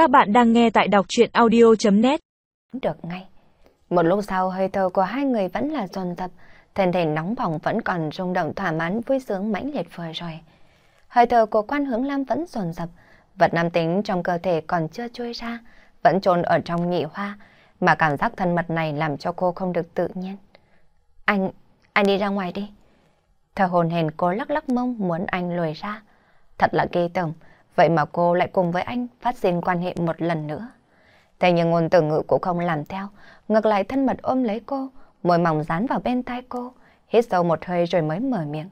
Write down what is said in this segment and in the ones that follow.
Các bạn đang nghe tại đọc chuyện audio.net Được ngay. Một lúc sau hơi thở của hai người vẫn là dồn dập, thân thể nóng bỏng vẫn còn rung động thỏa mãn vui sướng mãnh liệt vừa rồi. Hơi thở của quan hướng lam vẫn dồn dập, vật nam tính trong cơ thể còn chưa trôi ra, vẫn trôn ở trong nhị hoa, mà cảm giác thân mật này làm cho cô không được tự nhiên. Anh, anh đi ra ngoài đi. Thở hồn hền cô lắc lắc mông muốn anh lùi ra. Thật là ghê tởm, vậy mà cô lại cùng với anh phát sinh quan hệ một lần nữa. Thế nhưng ngôn từ ngữ cũng không làm theo, ngược lại thân mật ôm lấy cô, môi mỏng dán vào bên tai cô, hít sâu một hơi rồi mới mở miệng.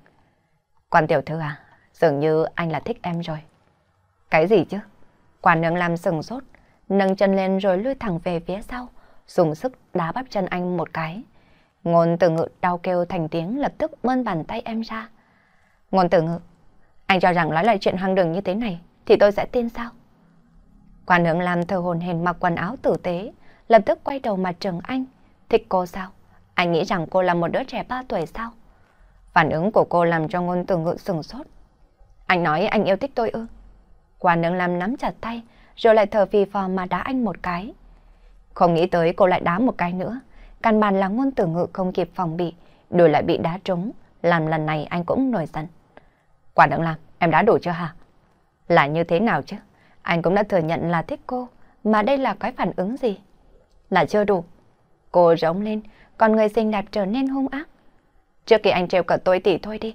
Quan tiểu thư à, dường như anh là thích em rồi. Cái gì chứ? Quan nương làm sừng sốt, nâng chân lên rồi lùi thẳng về phía sau, dùng sức đá bắp chân anh một cái. Ngôn từ ngữ đau kêu thành tiếng lập tức mơn bàn tay em ra. Ngôn từ ngữ, anh cho rằng nói lại chuyện hoang đường như thế này thì tôi sẽ tin sao? Quan hướng làm thờ hồn hền mặc quần áo tử tế, lập tức quay đầu mặt trừng anh. Thích cô sao? Anh nghĩ rằng cô là một đứa trẻ 3 tuổi sao? Phản ứng của cô làm cho ngôn từ ngự sừng sốt. Anh nói anh yêu thích tôi ư? Quan hướng làm nắm chặt tay, rồi lại thở phì phò mà đá anh một cái. Không nghĩ tới cô lại đá một cái nữa. Căn bản là ngôn tử ngự không kịp phòng bị, đùi lại bị đá trúng, làm lần này anh cũng nổi giận. Quả đừng làm, em đã đủ chưa hả? Là như thế nào chứ? Anh cũng đã thừa nhận là thích cô, mà đây là cái phản ứng gì? Là chưa đủ. Cô rống lên, còn người xinh đẹp trở nên hung ác. Trước khi anh trêu cợt tôi thì thôi đi.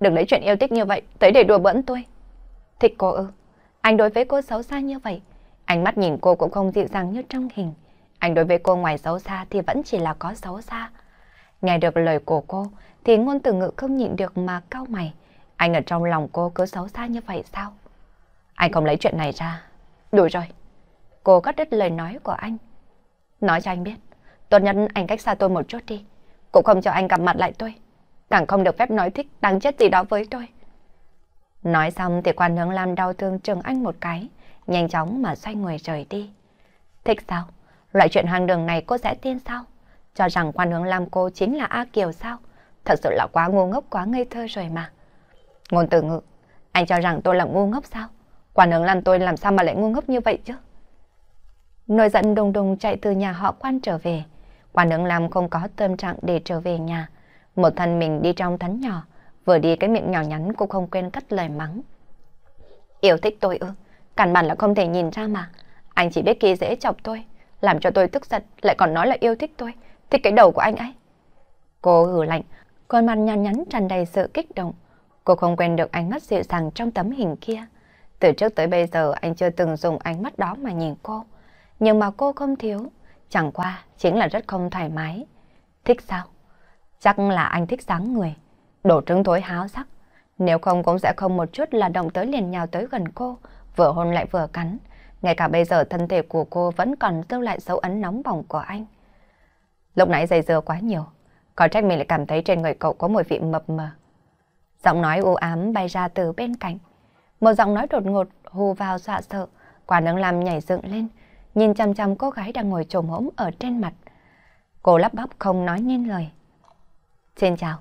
Đừng lấy chuyện yêu thích như vậy, tới để đùa bỡn tôi. Thích cô ư? Anh đối với cô xấu xa như vậy. Ánh mắt nhìn cô cũng không dịu dàng như trong hình. Anh đối với cô ngoài xấu xa thì vẫn chỉ là có xấu xa. Nghe được lời của cô thì ngôn từ ngữ không nhịn được mà cau mày. Anh ở trong lòng cô cứ xấu xa như vậy sao? Anh không lấy chuyện này ra. Đủ rồi. Cô cắt đứt lời nói của anh. Nói cho anh biết. Tốt nhất anh cách xa tôi một chút đi. Cũng không cho anh gặp mặt lại tôi. Càng không được phép nói thích, đáng chết gì đó với tôi. Nói xong thì quan hướng Lam đau thương trừng anh một cái. Nhanh chóng mà xoay người rời đi. Thích sao? Loại chuyện hàng đường này cô sẽ tin sao? Cho rằng quan hướng Lam cô chính là A Kiều sao? Thật sự là quá ngu ngốc, quá ngây thơ rồi mà. Ngôn từ ngự, anh cho rằng tôi là ngu ngốc sao? quản hướng làm tôi làm sao mà lại ngu ngốc như vậy chứ? Nổi giận đùng đùng chạy từ nhà họ quan trở về. quản hướng làm không có tâm trạng để trở về nhà. Một thân mình đi trong thắn nhỏ, vừa đi cái miệng nhỏ nhắn cũng không quên cất lời mắng. Yêu thích tôi ư? Căn bản là không thể nhìn ra mà. Anh chỉ biết kỳ dễ chọc tôi làm cho tôi tức giận, lại còn nói là yêu thích tôi, thích cái đầu của anh ấy. Cô hử lạnh, con mặt nhăn nhắn tràn đầy sự kích động. Cô không quen được ánh mắt dịu dàng trong tấm hình kia. Từ trước tới bây giờ anh chưa từng dùng ánh mắt đó mà nhìn cô. Nhưng mà cô không thiếu, chẳng qua chính là rất không thoải mái. Thích sao? Chắc là anh thích sáng người, đổ trứng thối háo sắc. Nếu không cũng sẽ không một chút là động tới liền nhào tới gần cô, vừa hôn lại vừa cắn. Ngay cả bây giờ thân thể của cô vẫn còn lưu lại dấu ấn nóng bỏng của anh. Lúc nãy dây dưa quá nhiều, có trách mình lại cảm thấy trên người cậu có mùi vị mập mờ. Giọng nói u ám bay ra từ bên cạnh. Một giọng nói đột ngột hù vào dọa sợ, quả nướng làm nhảy dựng lên, nhìn chăm chăm cô gái đang ngồi trồm hổm ở trên mặt. Cô lắp bắp không nói nên lời. Xin chào.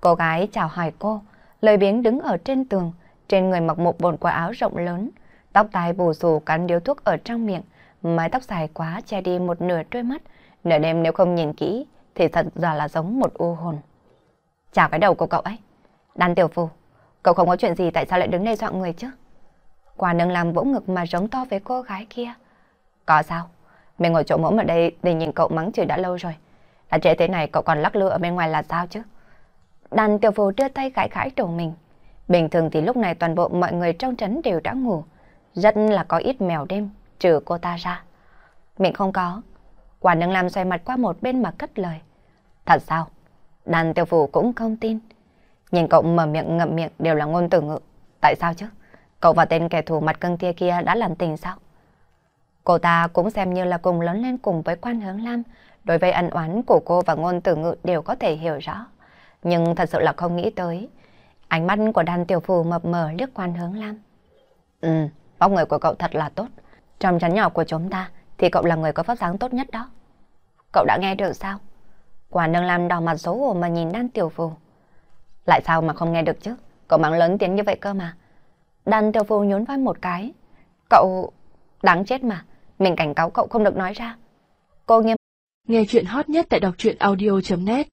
Cô gái chào hỏi cô, lời biếng đứng ở trên tường, trên người mặc một bộ quần áo rộng lớn, Tóc tai bù xù cắn điếu thuốc ở trong miệng, mái tóc dài quá che đi một nửa đôi mắt, nửa đêm nếu không nhìn kỹ thì thật ra là giống một u hồn. Chào cái đầu của cậu ấy. Đan tiểu phù, cậu không có chuyện gì tại sao lại đứng đây dọa người chứ? Quả nâng làm vỗ ngực mà giống to với cô gái kia. Có sao? Mình ngồi chỗ mẫu ở đây để nhìn cậu mắng chửi đã lâu rồi. Đã trễ thế này cậu còn lắc lư ở bên ngoài là sao chứ? Đàn tiểu phù đưa tay gãi gãi đầu mình. Bình thường thì lúc này toàn bộ mọi người trong trấn đều đã ngủ. Rất là có ít mèo đêm, trừ cô ta ra. Mình không có. Quả nâng làm xoay mặt qua một bên mà cất lời. Thật sao? Đàn tiểu phủ cũng không tin. Nhìn cậu mở miệng ngậm miệng đều là ngôn từ ngữ. Tại sao chứ? Cậu và tên kẻ thù mặt cưng tia kia đã làm tình sao? Cô ta cũng xem như là cùng lớn lên cùng với quan hướng lam. Đối với ân oán của cô và ngôn từ ngữ đều có thể hiểu rõ. Nhưng thật sự là không nghĩ tới. Ánh mắt của đàn tiểu phù mập mờ liếc quan hướng lam. Ừ, Vóc người của cậu thật là tốt. Trong chắn nhỏ của chúng ta thì cậu là người có pháp dáng tốt nhất đó. Cậu đã nghe được sao? Quả nương lam đỏ mặt xấu hổ mà nhìn đan tiểu phù. Lại sao mà không nghe được chứ? Cậu mắng lớn tiếng như vậy cơ mà. Đan tiểu phu nhún vai một cái. Cậu... Đáng chết mà, mình cảnh cáo cậu không được nói ra. Cô nghiêm. Nghe chuyện hot nhất tại đọc truyện audio.net